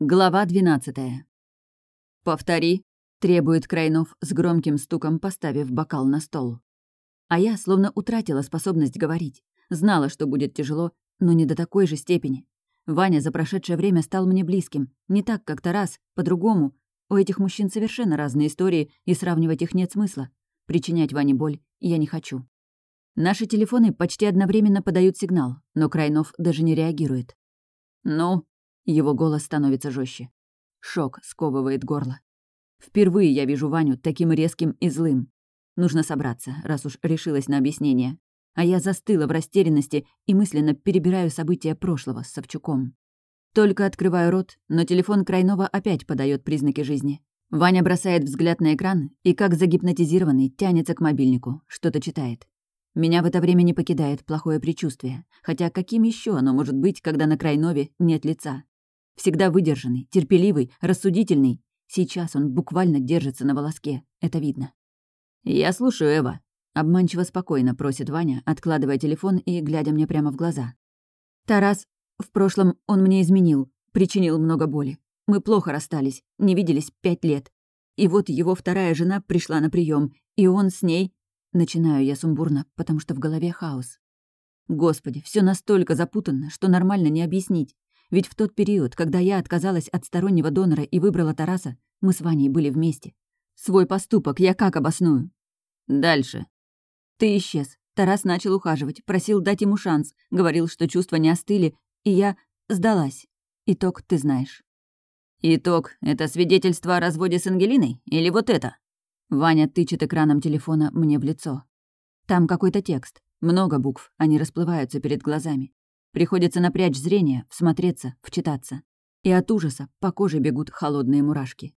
Глава 12. «Повтори», — требует Крайнов с громким стуком, поставив бокал на стол. А я словно утратила способность говорить. Знала, что будет тяжело, но не до такой же степени. Ваня за прошедшее время стал мне близким. Не так, как Тарас, по-другому. У этих мужчин совершенно разные истории, и сравнивать их нет смысла. Причинять Ване боль я не хочу. Наши телефоны почти одновременно подают сигнал, но Крайнов даже не реагирует. «Ну?» Его голос становится жестче. Шок сковывает горло. Впервые я вижу Ваню таким резким и злым. Нужно собраться, раз уж решилась на объяснение. А я застыла в растерянности и мысленно перебираю события прошлого с Савчуком. Только открываю рот, но телефон Крайнова опять подает признаки жизни. Ваня бросает взгляд на экран и, как загипнотизированный, тянется к мобильнику, что-то читает. Меня в это время не покидает плохое предчувствие, хотя каким еще оно может быть, когда на Крайнове нет лица? Всегда выдержанный, терпеливый, рассудительный. Сейчас он буквально держится на волоске. Это видно. «Я слушаю, Эва», — обманчиво спокойно просит Ваня, откладывая телефон и глядя мне прямо в глаза. «Тарас, в прошлом он мне изменил, причинил много боли. Мы плохо расстались, не виделись пять лет. И вот его вторая жена пришла на прием, и он с ней...» Начинаю я сумбурно, потому что в голове хаос. Господи, все настолько запутанно, что нормально не объяснить. Ведь в тот период, когда я отказалась от стороннего донора и выбрала Тараса, мы с Ваней были вместе. Свой поступок я как обосную? Дальше. Ты исчез. Тарас начал ухаживать, просил дать ему шанс, говорил, что чувства не остыли, и я сдалась. Итог ты знаешь. Итог — это свидетельство о разводе с Ангелиной? Или вот это? Ваня тычет экраном телефона мне в лицо. Там какой-то текст. Много букв, они расплываются перед глазами. Приходится напрячь зрение, всмотреться, вчитаться. И от ужаса по коже бегут холодные мурашки.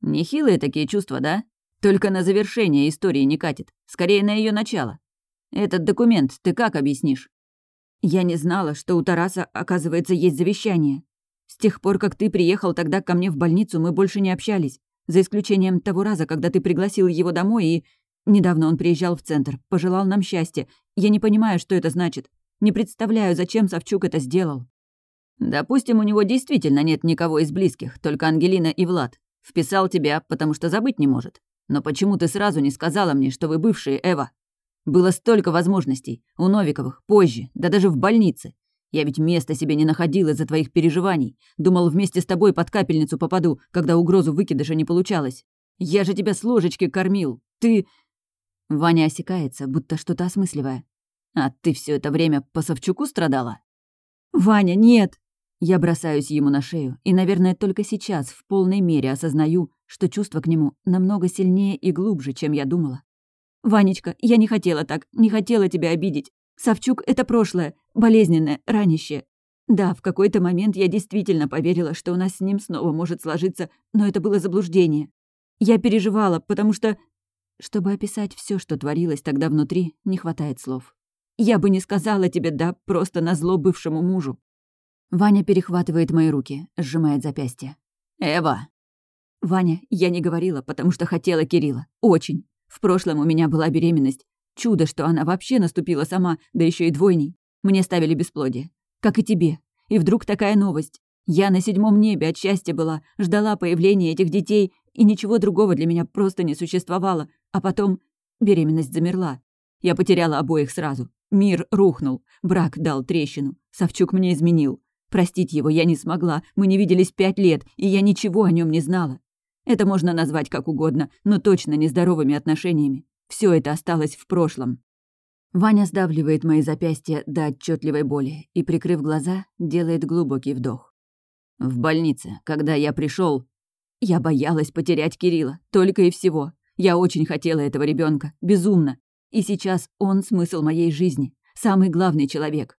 Нехилые такие чувства, да? Только на завершение истории не катит. Скорее, на ее начало. Этот документ ты как объяснишь? Я не знала, что у Тараса, оказывается, есть завещание. С тех пор, как ты приехал тогда ко мне в больницу, мы больше не общались. За исключением того раза, когда ты пригласил его домой и... Недавно он приезжал в центр, пожелал нам счастья. Я не понимаю, что это значит. Не представляю, зачем Савчук это сделал. Допустим, у него действительно нет никого из близких, только Ангелина и Влад. Вписал тебя, потому что забыть не может. Но почему ты сразу не сказала мне, что вы бывшие, Эва? Было столько возможностей. У Новиковых, позже, да даже в больнице. Я ведь места себе не находил из-за твоих переживаний. Думал, вместе с тобой под капельницу попаду, когда угрозу выкидыша не получалось. Я же тебя с ложечки кормил. Ты...» Ваня осекается, будто что-то осмысливая. А ты все это время по Савчуку страдала? Ваня, нет! Я бросаюсь ему на шею, и, наверное, только сейчас в полной мере осознаю, что чувство к нему намного сильнее и глубже, чем я думала. «Ванечка, я не хотела так, не хотела тебя обидеть. Савчук — это прошлое, болезненное, ранящее. Да, в какой-то момент я действительно поверила, что у нас с ним снова может сложиться, но это было заблуждение. Я переживала, потому что... Чтобы описать все, что творилось тогда внутри, не хватает слов. Я бы не сказала тебе «да» просто на зло бывшему мужу». Ваня перехватывает мои руки, сжимает запястье. «Эва!» «Ваня, я не говорила, потому что хотела Кирилла. Очень. В прошлом у меня была беременность. Чудо, что она вообще наступила сама, да еще и двойней. Мне ставили бесплодие. Как и тебе. И вдруг такая новость. Я на седьмом небе от счастья была, ждала появления этих детей, и ничего другого для меня просто не существовало. А потом беременность замерла. Я потеряла обоих сразу. Мир рухнул, брак дал трещину, Савчук мне изменил. Простить его я не смогла, мы не виделись пять лет, и я ничего о нем не знала. Это можно назвать как угодно, но точно нездоровыми отношениями. Все это осталось в прошлом. Ваня сдавливает мои запястья до отчетливой боли и, прикрыв глаза, делает глубокий вдох. В больнице, когда я пришел, я боялась потерять Кирилла, только и всего. Я очень хотела этого ребенка, безумно. И сейчас он смысл моей жизни, самый главный человек.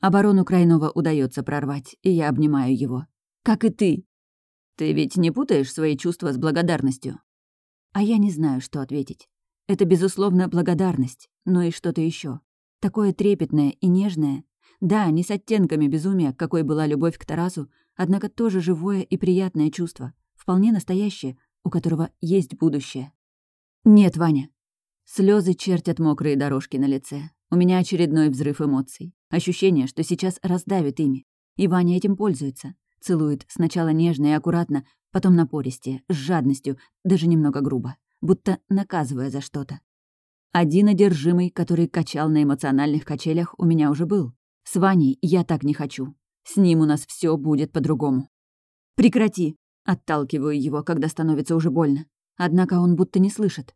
Оборону Крайнова удается прорвать, и я обнимаю его. Как и ты. Ты ведь не путаешь свои чувства с благодарностью? А я не знаю, что ответить. Это, безусловно, благодарность, но и что-то еще. Такое трепетное и нежное. Да, не с оттенками безумия, какой была любовь к Тарасу, однако тоже живое и приятное чувство, вполне настоящее, у которого есть будущее. Нет, Ваня, Слезы чертят мокрые дорожки на лице. У меня очередной взрыв эмоций. Ощущение, что сейчас раздавит ими. И Ваня этим пользуется. Целует сначала нежно и аккуратно, потом напористее, с жадностью, даже немного грубо, будто наказывая за что-то. Один одержимый, который качал на эмоциональных качелях, у меня уже был. С Ваней я так не хочу. С ним у нас все будет по-другому. «Прекрати!» — отталкиваю его, когда становится уже больно. Однако он будто не слышит.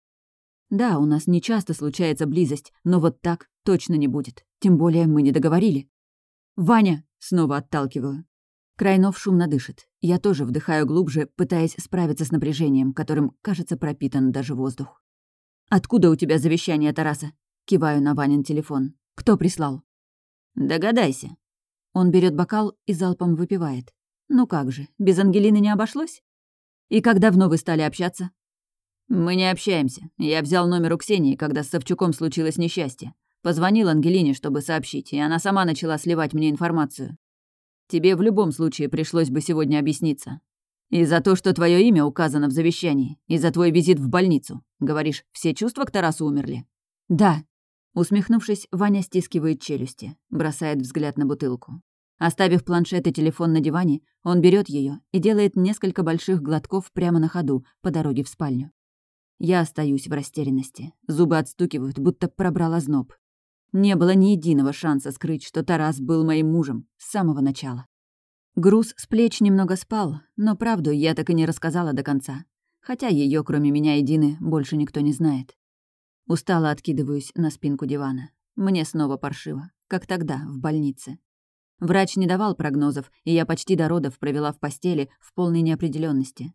Да, у нас не часто случается близость, но вот так точно не будет. Тем более мы не договорили. «Ваня!» — снова отталкиваю. Крайнов шумно дышит. Я тоже вдыхаю глубже, пытаясь справиться с напряжением, которым, кажется, пропитан даже воздух. «Откуда у тебя завещание, Тараса?» Киваю на Ванин телефон. «Кто прислал?» «Догадайся». Он берет бокал и залпом выпивает. «Ну как же, без Ангелины не обошлось?» «И как давно вы стали общаться?» «Мы не общаемся. Я взял номер у Ксении, когда с Савчуком случилось несчастье. Позвонил Ангелине, чтобы сообщить, и она сама начала сливать мне информацию. Тебе в любом случае пришлось бы сегодня объясниться. И за то, что твое имя указано в завещании, и за твой визит в больницу. Говоришь, все чувства к Тарасу умерли? Да. Усмехнувшись, Ваня стискивает челюсти, бросает взгляд на бутылку. Оставив планшет и телефон на диване, он берет ее и делает несколько больших глотков прямо на ходу по дороге в спальню. Я остаюсь в растерянности. Зубы отстукивают, будто пробрал озноб. Не было ни единого шанса скрыть, что Тарас был моим мужем с самого начала. Груз с плеч немного спал, но правду я так и не рассказала до конца. Хотя ее, кроме меня и Дины, больше никто не знает. Устало откидываюсь на спинку дивана. Мне снова паршиво, как тогда, в больнице. Врач не давал прогнозов, и я почти до родов провела в постели в полной неопределенности.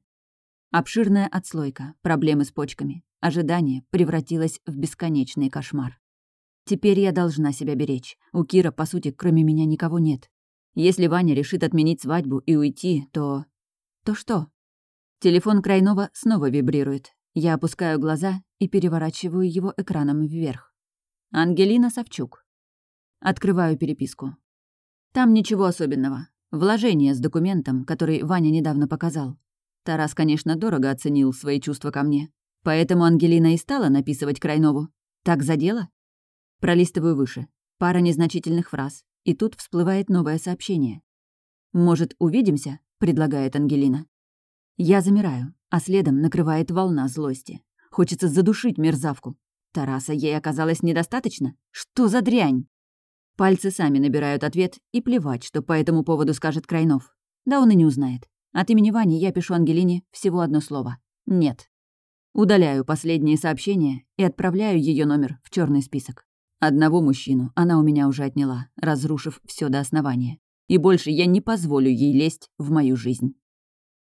Обширная отслойка, проблемы с почками, ожидание превратилось в бесконечный кошмар. Теперь я должна себя беречь. У Кира, по сути, кроме меня никого нет. Если Ваня решит отменить свадьбу и уйти, то... То что? Телефон Крайнова снова вибрирует. Я опускаю глаза и переворачиваю его экраном вверх. Ангелина Савчук. Открываю переписку. Там ничего особенного. Вложение с документом, который Ваня недавно показал. Тарас, конечно, дорого оценил свои чувства ко мне. Поэтому Ангелина и стала написывать Крайнову. Так задело? Пролистываю выше. Пара незначительных фраз. И тут всплывает новое сообщение. «Может, увидимся?» — предлагает Ангелина. Я замираю, а следом накрывает волна злости. Хочется задушить мерзавку. Тараса ей оказалось недостаточно? Что за дрянь? Пальцы сами набирают ответ, и плевать, что по этому поводу скажет Крайнов. Да он и не узнает. От имени Вани я пишу Ангелине всего одно слово. «Нет». Удаляю последние сообщения и отправляю ее номер в черный список. Одного мужчину она у меня уже отняла, разрушив все до основания. И больше я не позволю ей лезть в мою жизнь.